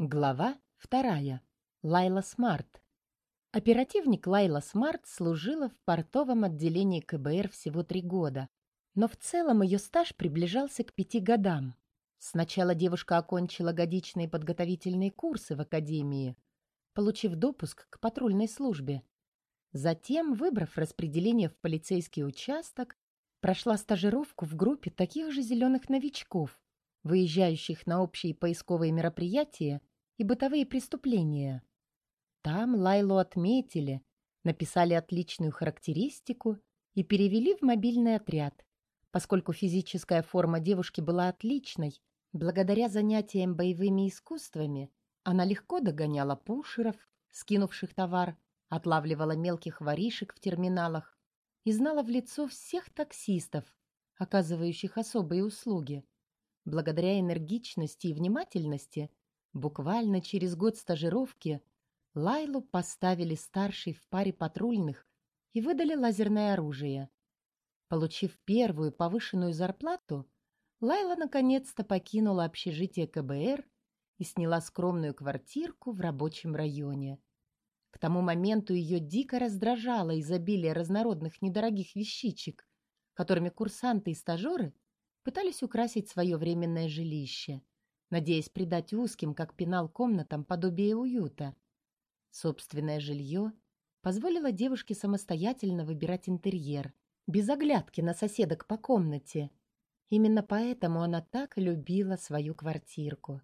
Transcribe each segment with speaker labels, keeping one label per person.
Speaker 1: Глава вторая. Лайла Смарт. Оперативник Лайла Смарт служила в портовом отделении КБР всего три года, но в целом ее стаж приближался к пяти годам. Сначала девушка окончила годичные подготовительные курсы в академии, получив допуск к патрульной службе. Затем, выбрав распределение в полицейский участок, прошла стажировку в группе таких же зеленых новичков, выезжающих на общие поисковые мероприятия и бытовые преступления. Там Лайлу отметили, написали отличную характеристику и перевели в мобильный отряд, поскольку физическая форма девушки была отличной, благодаря занятиям боевыми искусствами, она легко догоняла пушеров, скинувших товар, отлавливала мелких воришек в терминалах и знала в лицо всех таксистов, оказывающих особые услуги. Благодаря энергичности и внимательности, буквально через год стажировки, Лайлу поставили старшей в паре патрульных и выдали лазерное оружие. Получив первую повышенную зарплату, Лайла наконец-то покинула общежитие КБР и сняла скромную квартирку в рабочем районе. К тому моменту ее дико раздражало изобилие разнородных недорогих вещичек, которыми курсанты и стажеры пытались украсить свое временное жилище, надеясь придать узким, как пенал, комнатам подобие уюта. Собственное жилье позволило девушке самостоятельно выбирать интерьер, без оглядки на соседок по комнате. Именно поэтому она так любила свою квартирку.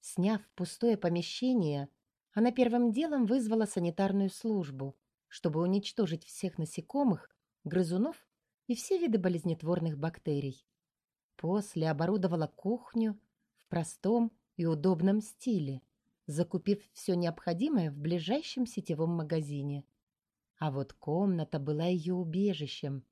Speaker 1: Сняв пустое помещение, она первым делом вызвала санитарную службу, чтобы уничтожить всех насекомых, грызунов и все виды болезнетворных бактерий. После оборудовала кухню в простом и удобном стиле, закупив все необходимое в ближайшем сетевом магазине. А вот комната была ее убежищем.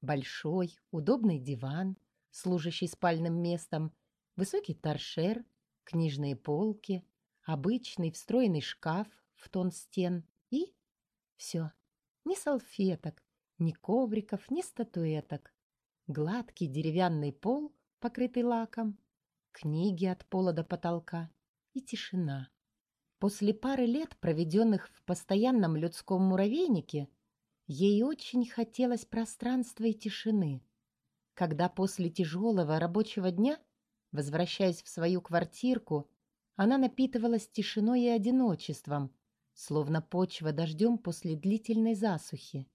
Speaker 1: Большой, удобный диван, служащий спальным местом, высокий торшер, книжные полки, обычный встроенный шкаф в тон стен и... Все. Ни салфеток, ни ковриков, ни статуэток гладкий деревянный пол, покрытый лаком, книги от пола до потолка и тишина. После пары лет, проведенных в постоянном людском муравейнике, ей очень хотелось пространства и тишины. Когда после тяжелого рабочего дня, возвращаясь в свою квартирку, она напитывалась тишиной и одиночеством, словно почва дождем после длительной засухи.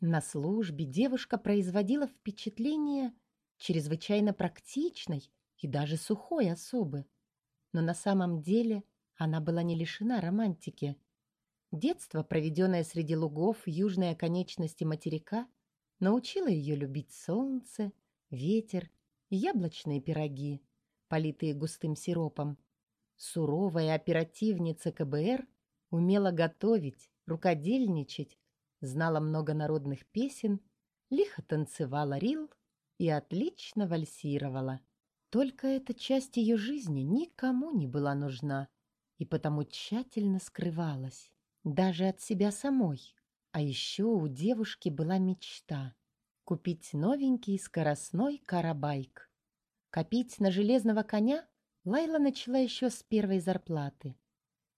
Speaker 1: На службе девушка производила впечатление чрезвычайно практичной и даже сухой особы. Но на самом деле она была не лишена романтики. Детство, проведенное среди лугов южной оконечности материка, научило ее любить солнце, ветер и яблочные пироги, политые густым сиропом. Суровая оперативница КБР умела готовить, рукодельничать знала много народных песен, лихо танцевала рил и отлично вальсировала. Только эта часть ее жизни никому не была нужна и потому тщательно скрывалась, даже от себя самой. А еще у девушки была мечта — купить новенький скоростной карабайк. Копить на железного коня Лайла начала еще с первой зарплаты.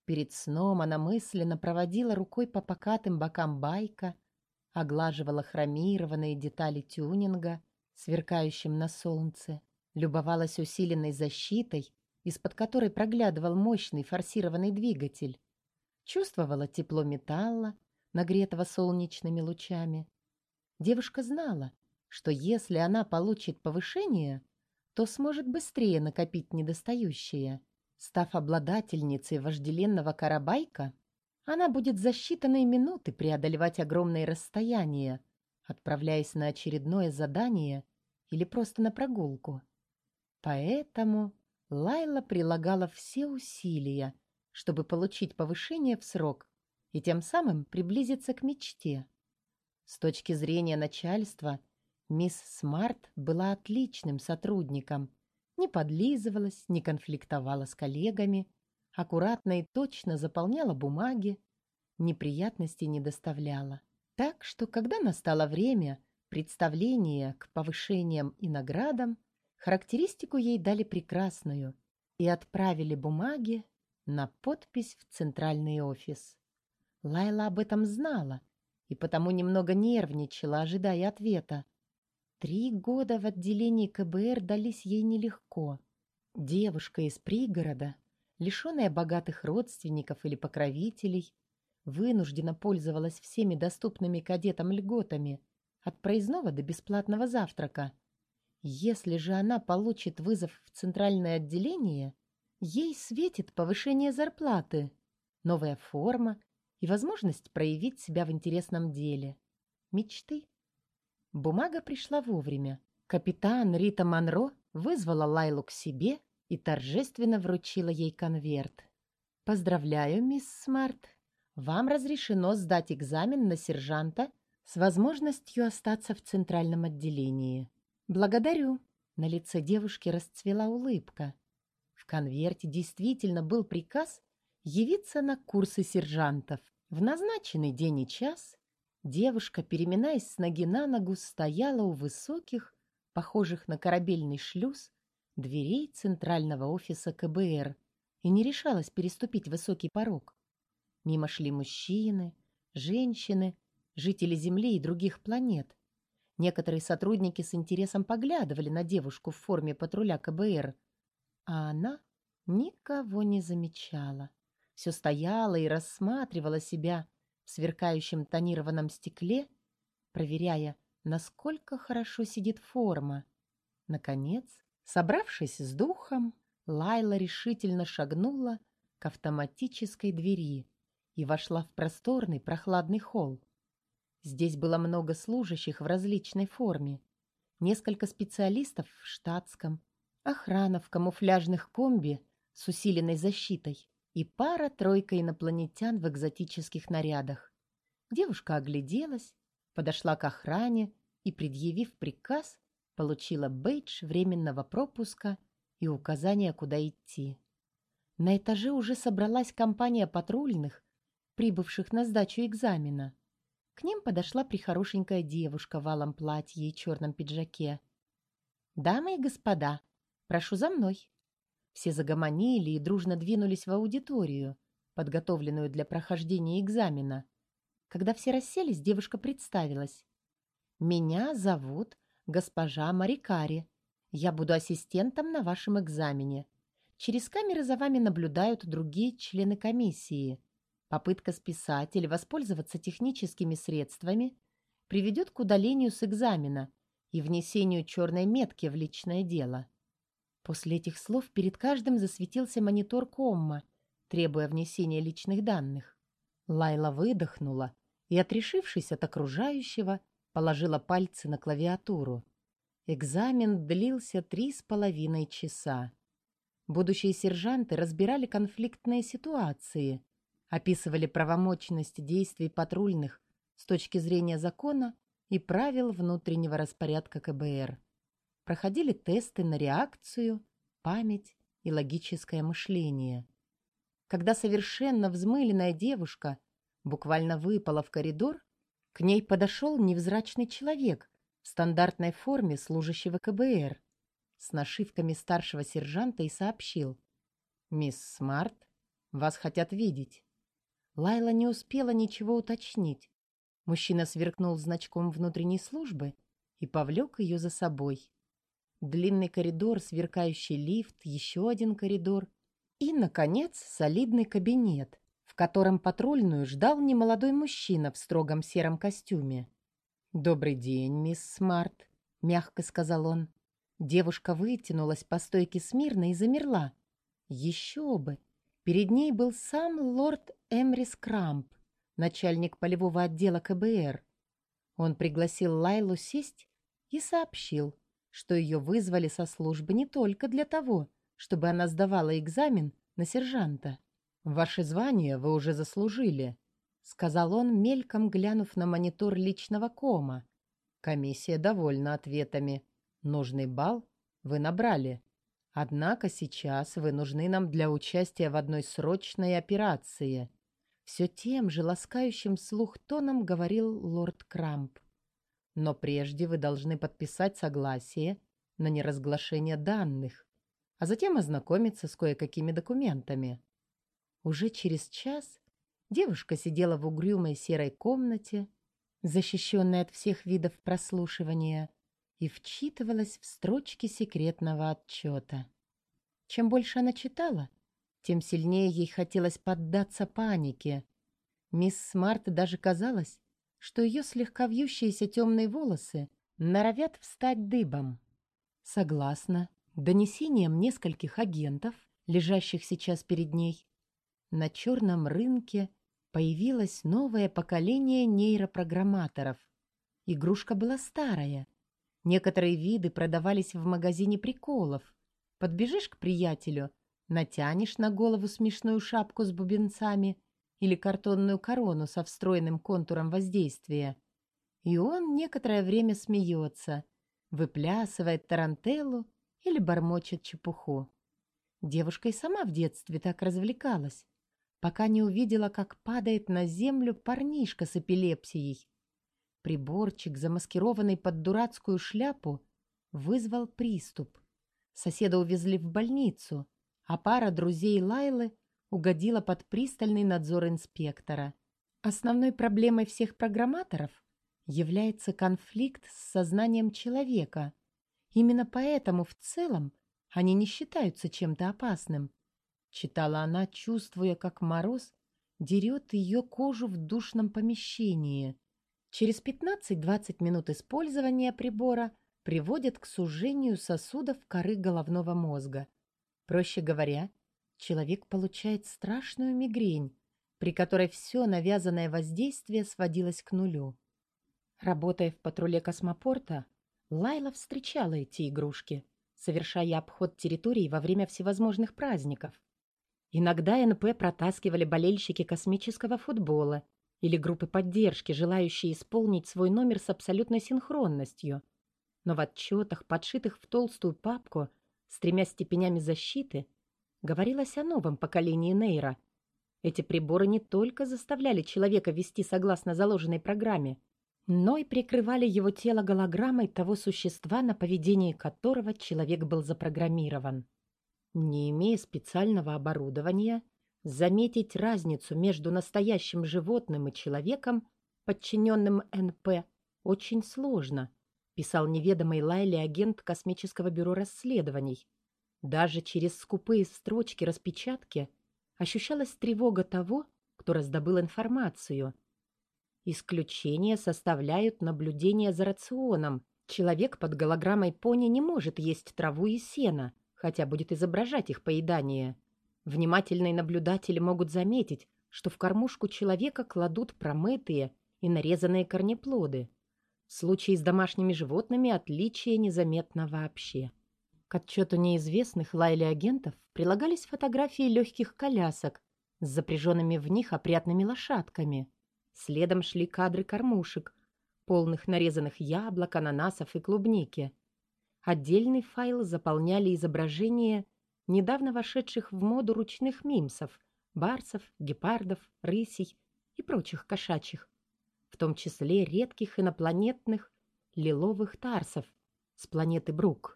Speaker 1: Перед сном она мысленно проводила рукой по покатым бокам байка, оглаживала хромированные детали тюнинга, сверкающим на солнце, любовалась усиленной защитой, из-под которой проглядывал мощный форсированный двигатель, чувствовала тепло металла, нагретого солнечными лучами. Девушка знала, что если она получит повышение, то сможет быстрее накопить недостающее — Став обладательницей вожделенного карабайка, она будет за считанные минуты преодолевать огромные расстояния, отправляясь на очередное задание или просто на прогулку. Поэтому Лайла прилагала все усилия, чтобы получить повышение в срок и тем самым приблизиться к мечте. С точки зрения начальства, мисс Смарт была отличным сотрудником не подлизывалась, не конфликтовала с коллегами, аккуратно и точно заполняла бумаги, неприятностей не доставляла. Так что, когда настало время представления к повышениям и наградам, характеристику ей дали прекрасную и отправили бумаги на подпись в центральный офис. Лайла об этом знала и потому немного нервничала, ожидая ответа. Три года в отделении КБР дались ей нелегко. Девушка из пригорода, лишенная богатых родственников или покровителей, вынуждена пользовалась всеми доступными кадетам льготами, от проездного до бесплатного завтрака. Если же она получит вызов в центральное отделение, ей светит повышение зарплаты, новая форма и возможность проявить себя в интересном деле. Мечты. Бумага пришла вовремя. Капитан Рита Монро вызвала Лайлу к себе и торжественно вручила ей конверт. «Поздравляю, мисс Смарт. Вам разрешено сдать экзамен на сержанта с возможностью остаться в центральном отделении. Благодарю». На лице девушки расцвела улыбка. В конверте действительно был приказ явиться на курсы сержантов. В назначенный день и час девушка, переминаясь с ноги на ногу, стояла у высоких, похожих на корабельный шлюз, дверей центрального офиса КБР и не решалась переступить высокий порог. Мимо шли мужчины, женщины, жители Земли и других планет. Некоторые сотрудники с интересом поглядывали на девушку в форме патруля КБР, а она никого не замечала все стояла и рассматривала себя в сверкающем тонированном стекле, проверяя, насколько хорошо сидит форма. Наконец, собравшись с духом, Лайла решительно шагнула к автоматической двери и вошла в просторный прохладный холл. Здесь было много служащих в различной форме, несколько специалистов в штатском, охрана в камуфляжных комби с усиленной защитой, и пара-тройка инопланетян в экзотических нарядах. Девушка огляделась, подошла к охране и, предъявив приказ, получила бейдж временного пропуска и указание, куда идти. На этаже уже собралась компания патрульных, прибывших на сдачу экзамена. К ним подошла прихорошенькая девушка в алом платье и черном пиджаке. «Дамы и господа, прошу за мной!» Все загомонили и дружно двинулись в аудиторию, подготовленную для прохождения экзамена. Когда все расселись, девушка представилась. «Меня зовут госпожа Марикари. Я буду ассистентом на вашем экзамене. Через камеры за вами наблюдают другие члены комиссии. Попытка списать или воспользоваться техническими средствами приведет к удалению с экзамена и внесению черной метки в личное дело. После этих слов перед каждым засветился монитор комма, требуя внесения личных данных. Лайла выдохнула и, отрешившись от окружающего, положила пальцы на клавиатуру. Экзамен длился три с половиной часа. Будущие сержанты разбирали конфликтные ситуации, описывали правомочность действий патрульных с точки зрения закона и правил внутреннего распорядка КБР проходили тесты на реакцию, память и логическое мышление. Когда совершенно взмыленная девушка буквально выпала в коридор, к ней подошел невзрачный человек в стандартной форме служащего КБР с нашивками старшего сержанта и сообщил «Мисс Смарт, вас хотят видеть». Лайла не успела ничего уточнить. Мужчина сверкнул значком внутренней службы и повлек ее за собой. Длинный коридор, сверкающий лифт, еще один коридор и, наконец, солидный кабинет, в котором патрульную ждал немолодой мужчина в строгом сером костюме. «Добрый день, мисс Смарт», — мягко сказал он. Девушка вытянулась по стойке смирно и замерла. Еще бы! Перед ней был сам лорд Эмрис Крамп, начальник полевого отдела КБР. Он пригласил Лайлу сесть и сообщил — что ее вызвали со службы не только для того, чтобы она сдавала экзамен на сержанта. «Ваше звание вы уже заслужили», — сказал он, мельком глянув на монитор личного кома. «Комиссия довольна ответами. Нужный балл вы набрали. Однако сейчас вы нужны нам для участия в одной срочной операции». Все тем же ласкающим слух тоном говорил лорд Крамп. Но прежде вы должны подписать согласие на неразглашение данных, а затем ознакомиться с кое-какими документами. Уже через час девушка сидела в угрюмой серой комнате, защищенной от всех видов прослушивания, и вчитывалась в строчки секретного отчета. Чем больше она читала, тем сильнее ей хотелось поддаться панике. Мисс Смарт даже казалось, что ее слегка вьющиеся темные волосы норовят встать дыбом. Согласно донесениям нескольких агентов, лежащих сейчас перед ней, на черном рынке появилось новое поколение нейропрограмматоров. Игрушка была старая. Некоторые виды продавались в магазине приколов. Подбежишь к приятелю, натянешь на голову смешную шапку с бубенцами или картонную корону со встроенным контуром воздействия. И он некоторое время смеется, выплясывает тарантеллу или бормочет чепуху. Девушка и сама в детстве так развлекалась, пока не увидела, как падает на землю парнишка с эпилепсией. Приборчик, замаскированный под дурацкую шляпу, вызвал приступ. Соседа увезли в больницу, а пара друзей Лайлы угодила под пристальный надзор инспектора. Основной проблемой всех программаторов является конфликт с сознанием человека. Именно поэтому в целом они не считаются чем-то опасным. Читала она, чувствуя, как мороз дерет ее кожу в душном помещении. Через 15-20 минут использования прибора приводит к сужению сосудов коры головного мозга. Проще говоря, человек получает страшную мигрень, при которой все навязанное воздействие сводилось к нулю. Работая в патруле космопорта, Лайла встречала эти игрушки, совершая обход территорий во время всевозможных праздников. Иногда НП протаскивали болельщики космического футбола или группы поддержки, желающие исполнить свой номер с абсолютной синхронностью. Но в отчетах, подшитых в толстую папку с тремя степенями защиты, говорилось о новом поколении нейра. Эти приборы не только заставляли человека вести согласно заложенной программе, но и прикрывали его тело голограммой того существа, на поведение которого человек был запрограммирован. Не имея специального оборудования, заметить разницу между настоящим животным и человеком, подчиненным НП, очень сложно, писал неведомый Лайли агент Космического бюро расследований. Даже через скупые строчки распечатки ощущалась тревога того, кто раздобыл информацию. Исключение составляют наблюдения за рационом. Человек под голограммой пони не может есть траву и сено, хотя будет изображать их поедание. Внимательные наблюдатели могут заметить, что в кормушку человека кладут промытые и нарезанные корнеплоды. В случае с домашними животными отличия незаметно вообще. К отчету неизвестных Лайли агентов прилагались фотографии легких колясок с запряженными в них опрятными лошадками. Следом шли кадры кормушек, полных нарезанных яблок, ананасов и клубники. Отдельный файл заполняли изображения недавно вошедших в моду ручных мимсов, барсов, гепардов, рысей и прочих кошачьих, в том числе редких инопланетных лиловых тарсов с планеты Брук.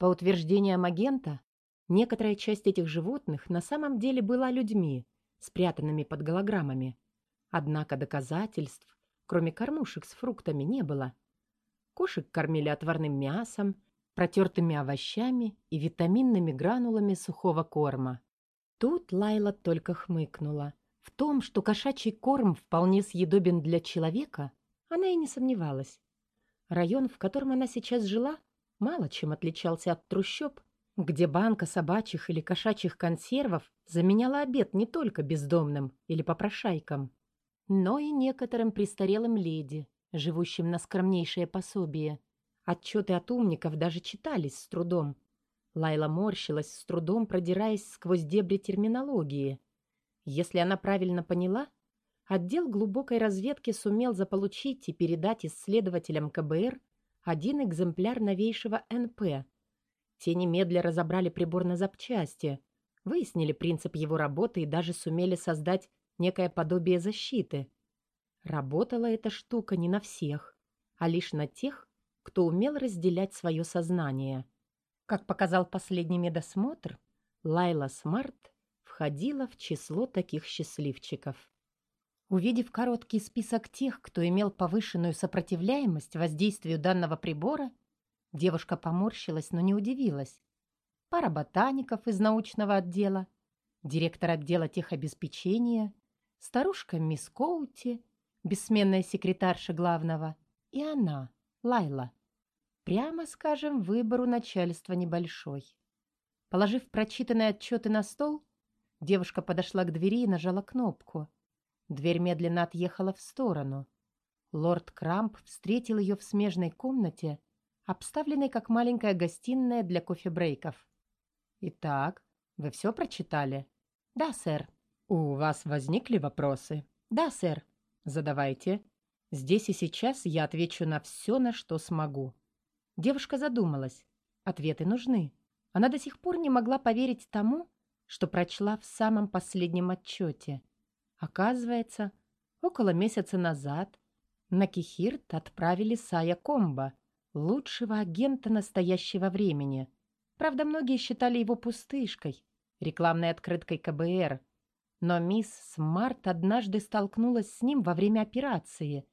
Speaker 1: По утверждениям агента, некоторая часть этих животных на самом деле была людьми, спрятанными под голограммами. Однако доказательств, кроме кормушек с фруктами, не было. Кошек кормили отварным мясом, протертыми овощами и витаминными гранулами сухого корма. Тут Лайла только хмыкнула. В том, что кошачий корм вполне съедобен для человека, она и не сомневалась. Район, в котором она сейчас жила, мало чем отличался от трущоб, где банка собачьих или кошачьих консервов заменяла обед не только бездомным или попрошайкам, но и некоторым престарелым леди, живущим на скромнейшее пособие. Отчеты от умников даже читались с трудом. Лайла морщилась, с трудом продираясь сквозь дебри терминологии. Если она правильно поняла, отдел глубокой разведки сумел заполучить и передать исследователям КБР один экземпляр новейшего НП. Те немедля разобрали прибор на запчасти, выяснили принцип его работы и даже сумели создать некое подобие защиты. Работала эта штука не на всех, а лишь на тех, кто умел разделять свое сознание. Как показал последний медосмотр, Лайла Смарт входила в число таких счастливчиков. Увидев короткий список тех, кто имел повышенную сопротивляемость воздействию данного прибора, девушка поморщилась, но не удивилась. Пара ботаников из научного отдела, директор отдела техобеспечения, старушка мисс Коути, бессменная секретарша главного, и она, Лайла. Прямо скажем, выбор у начальства небольшой. Положив прочитанные отчеты на стол, девушка подошла к двери и нажала кнопку — Дверь медленно отъехала в сторону. Лорд Крамп встретил ее в смежной комнате, обставленной как маленькая гостиная для кофе-брейков. «Итак, вы все прочитали?» «Да, сэр». «У вас возникли вопросы?» «Да, сэр». «Задавайте. Здесь и сейчас я отвечу на все, на что смогу». Девушка задумалась. Ответы нужны. Она до сих пор не могла поверить тому, что прочла в самом последнем отчете. Оказывается, около месяца назад на Кихирт отправили Сая Комба, лучшего агента настоящего времени. Правда, многие считали его пустышкой, рекламной открыткой КБР. Но мисс Смарт однажды столкнулась с ним во время операции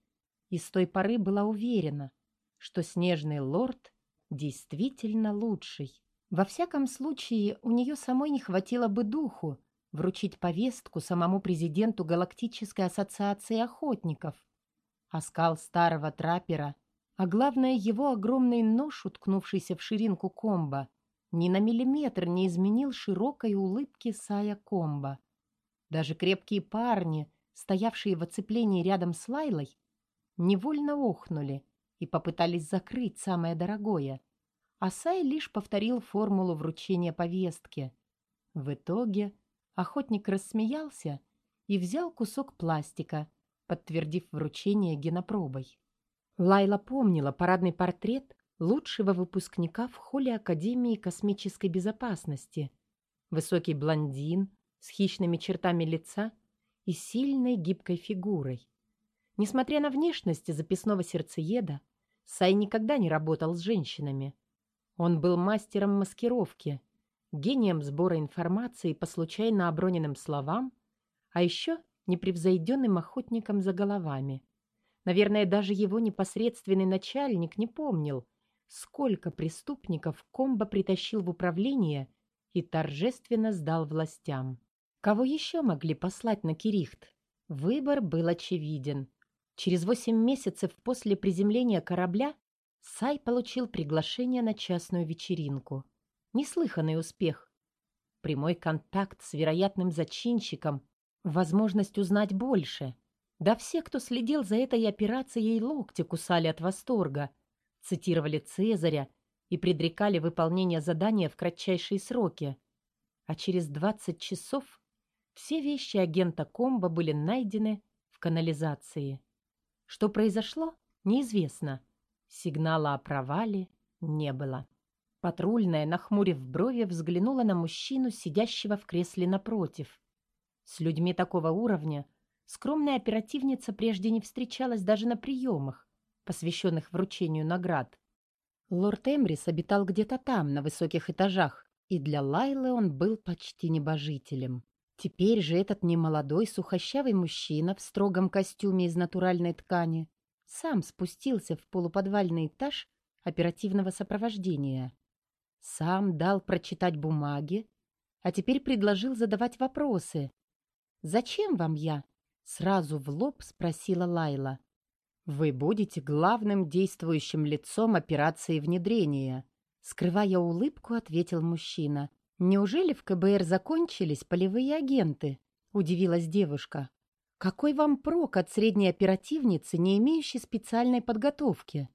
Speaker 1: и с той поры была уверена, что Снежный Лорд действительно лучший. Во всяком случае, у нее самой не хватило бы духу вручить повестку самому президенту Галактической ассоциации охотников. Оскал старого траппера, а главное его огромный нож, уткнувшийся в ширинку комба, ни на миллиметр не изменил широкой улыбки Сая Комба. Даже крепкие парни, стоявшие в оцеплении рядом с Лайлой, невольно охнули и попытались закрыть самое дорогое. А Сай лишь повторил формулу вручения повестки. В итоге Охотник рассмеялся и взял кусок пластика, подтвердив вручение генопробой. Лайла помнила парадный портрет лучшего выпускника в холле Академии космической безопасности. Высокий блондин с хищными чертами лица и сильной гибкой фигурой. Несмотря на внешность записного сердцееда, Сай никогда не работал с женщинами. Он был мастером маскировки гением сбора информации по случайно оброненным словам, а еще непревзойденным охотником за головами. Наверное, даже его непосредственный начальник не помнил, сколько преступников Комбо притащил в управление и торжественно сдал властям. Кого еще могли послать на Кирихт? Выбор был очевиден. Через восемь месяцев после приземления корабля Сай получил приглашение на частную вечеринку – Неслыханный успех. Прямой контакт с вероятным зачинщиком, возможность узнать больше. Да все, кто следил за этой операцией, локти кусали от восторга, цитировали Цезаря и предрекали выполнение задания в кратчайшие сроки. А через 20 часов все вещи агента Комбо были найдены в канализации. Что произошло, неизвестно. Сигнала о провале не было. Патрульная, нахмурив брови, взглянула на мужчину, сидящего в кресле напротив. С людьми такого уровня скромная оперативница прежде не встречалась даже на приемах, посвященных вручению наград. Лорд Эмрис обитал где-то там, на высоких этажах, и для Лайлы он был почти небожителем. Теперь же этот немолодой, сухощавый мужчина в строгом костюме из натуральной ткани сам спустился в полуподвальный этаж оперативного сопровождения. Сам дал прочитать бумаги, а теперь предложил задавать вопросы. «Зачем вам я?» — сразу в лоб спросила Лайла. «Вы будете главным действующим лицом операции внедрения», — скрывая улыбку, ответил мужчина. «Неужели в КБР закончились полевые агенты?» — удивилась девушка. «Какой вам прок от средней оперативницы, не имеющей специальной подготовки?»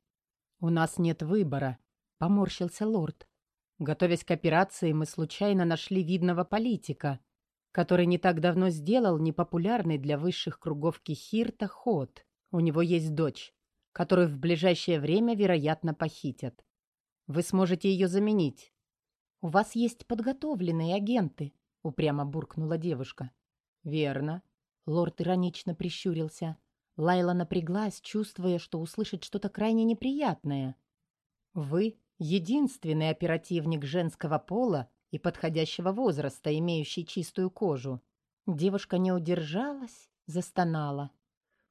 Speaker 1: «У нас нет выбора», — поморщился лорд. Готовясь к операции, мы случайно нашли видного политика, который не так давно сделал непопулярный для высших кругов Кихирта ход. У него есть дочь, которую в ближайшее время, вероятно, похитят. Вы сможете ее заменить. «У вас есть подготовленные агенты», — упрямо буркнула девушка. «Верно». Лорд иронично прищурился. Лайла напряглась, чувствуя, что услышит что-то крайне неприятное. «Вы единственный оперативник женского пола, и подходящего возраста, имеющий чистую кожу. Девушка не удержалась, застонала.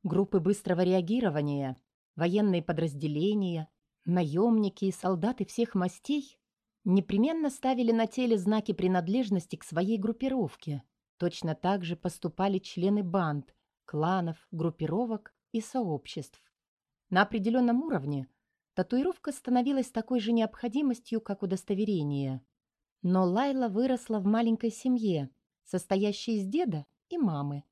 Speaker 1: Группы быстрого реагирования, военные подразделения, наемники и солдаты всех мастей непременно ставили на теле знаки принадлежности к своей группировке. Точно так же поступали члены банд, кланов, группировок и сообществ. На определенном уровне татуировка становилась такой же необходимостью, как удостоверение. Но Лайла выросла в маленькой семье, состоящей из деда и мамы.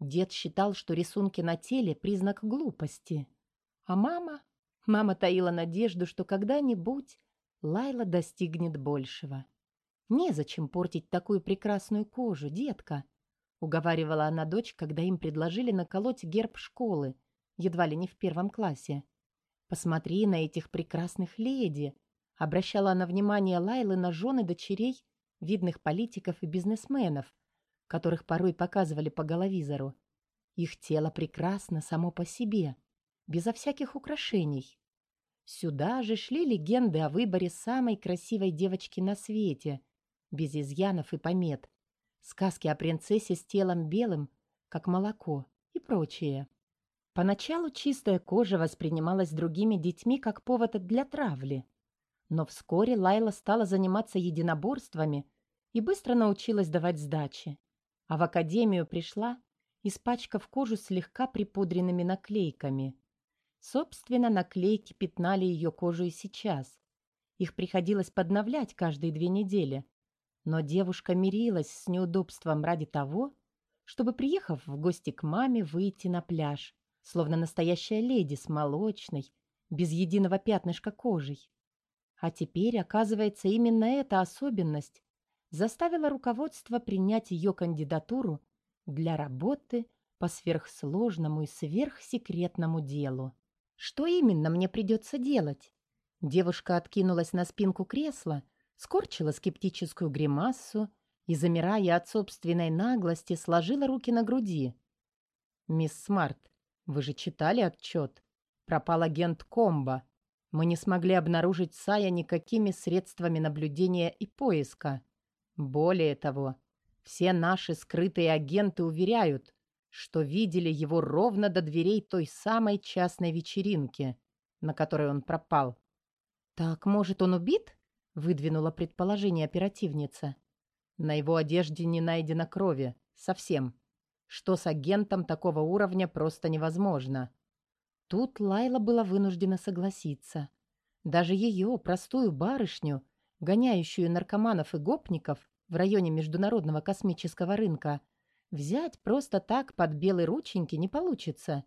Speaker 1: Дед считал, что рисунки на теле – признак глупости. А мама? Мама таила надежду, что когда-нибудь Лайла достигнет большего. «Незачем портить такую прекрасную кожу, детка», — уговаривала она дочь, когда им предложили наколоть герб школы, едва ли не в первом классе. «Посмотри на этих прекрасных леди», — обращала она внимание Лайлы на жены дочерей видных политиков и бизнесменов, которых порой показывали по головизору. Их тело прекрасно само по себе, безо всяких украшений. Сюда же шли легенды о выборе самой красивой девочки на свете, без изъянов и помет, сказки о принцессе с телом белым, как молоко, и прочее. Поначалу чистая кожа воспринималась другими детьми как повод для травли. Но вскоре Лайла стала заниматься единоборствами и быстро научилась давать сдачи. А в академию пришла, испачкав кожу слегка припудренными наклейками. Собственно, наклейки пятнали ее кожу и сейчас. Их приходилось подновлять каждые две недели. Но девушка мирилась с неудобством ради того, чтобы, приехав в гости к маме, выйти на пляж, словно настоящая леди с молочной, без единого пятнышка кожей. А теперь, оказывается, именно эта особенность заставила руководство принять ее кандидатуру для работы по сверхсложному и сверхсекретному делу. Что именно мне придется делать? Девушка откинулась на спинку кресла, скорчила скептическую гримассу и, замирая от собственной наглости, сложила руки на груди. «Мисс Смарт, вы же читали отчет? Пропал агент Комбо. Мы не смогли обнаружить Сая никакими средствами наблюдения и поиска. Более того, все наши скрытые агенты уверяют, что видели его ровно до дверей той самой частной вечеринки, на которой он пропал. «Так, может, он убит?» — выдвинула предположение оперативница. На его одежде не найдено крови. Совсем. Что с агентом такого уровня просто невозможно. Тут Лайла была вынуждена согласиться. Даже ее, простую барышню, гоняющую наркоманов и гопников в районе международного космического рынка, Взять просто так под белые рученьки не получится.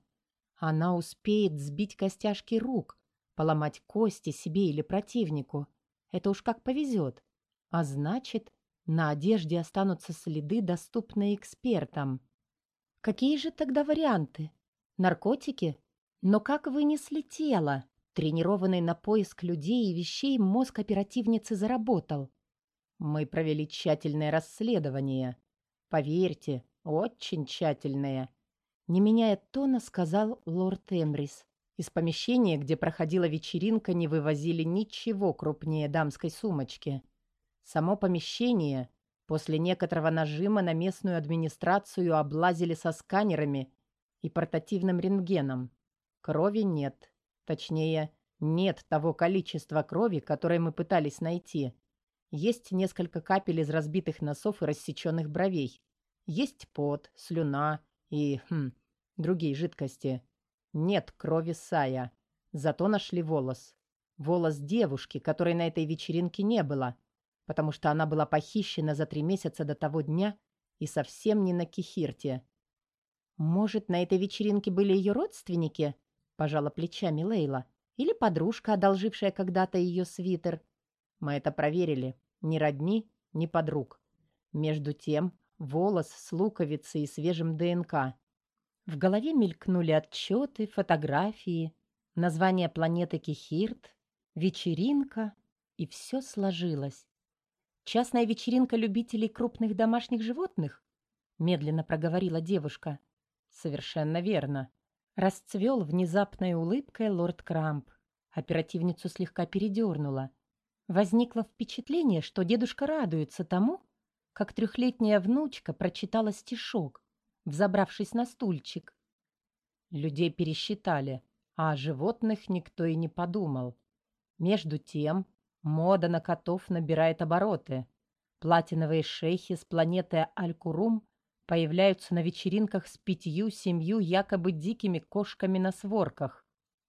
Speaker 1: Она успеет сбить костяшки рук, поломать кости себе или противнику. Это уж как повезет. А значит, на одежде останутся следы, доступные экспертам. Какие же тогда варианты? Наркотики? Но как вынесли тело? Тренированный на поиск людей и вещей мозг оперативницы заработал. Мы провели тщательное расследование. Поверьте, очень тщательная. Не меняя тона, сказал лорд Эмрис. Из помещения, где проходила вечеринка, не вывозили ничего крупнее дамской сумочки. Само помещение после некоторого нажима на местную администрацию облазили со сканерами и портативным рентгеном. Крови нет. Точнее, нет того количества крови, которое мы пытались найти. Есть несколько капель из разбитых носов и рассеченных бровей. Есть пот, слюна и, хм, другие жидкости. Нет крови Сая. Зато нашли волос. Волос девушки, которой на этой вечеринке не было, потому что она была похищена за три месяца до того дня и совсем не на Кихирте. «Может, на этой вечеринке были ее родственники?» – пожала плечами Лейла. «Или подружка, одолжившая когда-то ее свитер?» «Мы это проверили. Ни родни, ни подруг. Между тем, волос с луковицей и свежим ДНК. В голове мелькнули отчеты, фотографии, название планеты Кихирт, вечеринка, и все сложилось. «Частная вечеринка любителей крупных домашних животных?» — медленно проговорила девушка. «Совершенно верно». Расцвел внезапной улыбкой лорд Крамп. Оперативницу слегка передернула. Возникло впечатление, что дедушка радуется тому, как трехлетняя внучка прочитала стишок, взобравшись на стульчик. Людей пересчитали, а о животных никто и не подумал. Между тем, мода на котов набирает обороты. Платиновые шейхи с планеты Алькурум появляются на вечеринках с пятью-семью якобы дикими кошками на сворках.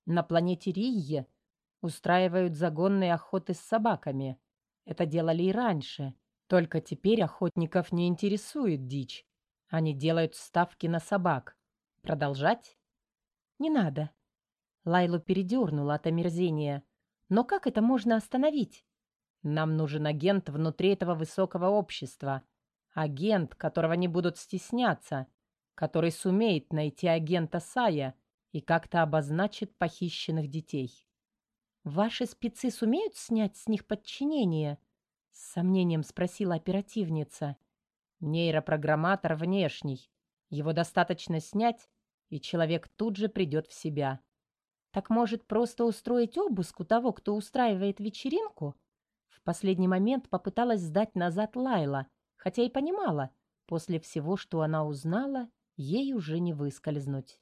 Speaker 1: На планете Рийе устраивают загонные охоты с собаками. Это делали и раньше. Только теперь охотников не интересует дичь. Они делают ставки на собак. Продолжать? Не надо. Лайлу передернула от омерзения. Но как это можно остановить? Нам нужен агент внутри этого высокого общества. Агент, которого не будут стесняться, который сумеет найти агента Сая и как-то обозначит похищенных детей. «Ваши спецы сумеют снять с них подчинение?» С сомнением спросила оперативница. «Нейропрограмматор внешний. Его достаточно снять, и человек тут же придет в себя. Так может, просто устроить обыск у того, кто устраивает вечеринку?» В последний момент попыталась сдать назад Лайла, хотя и понимала, после всего, что она узнала, ей уже не выскользнуть.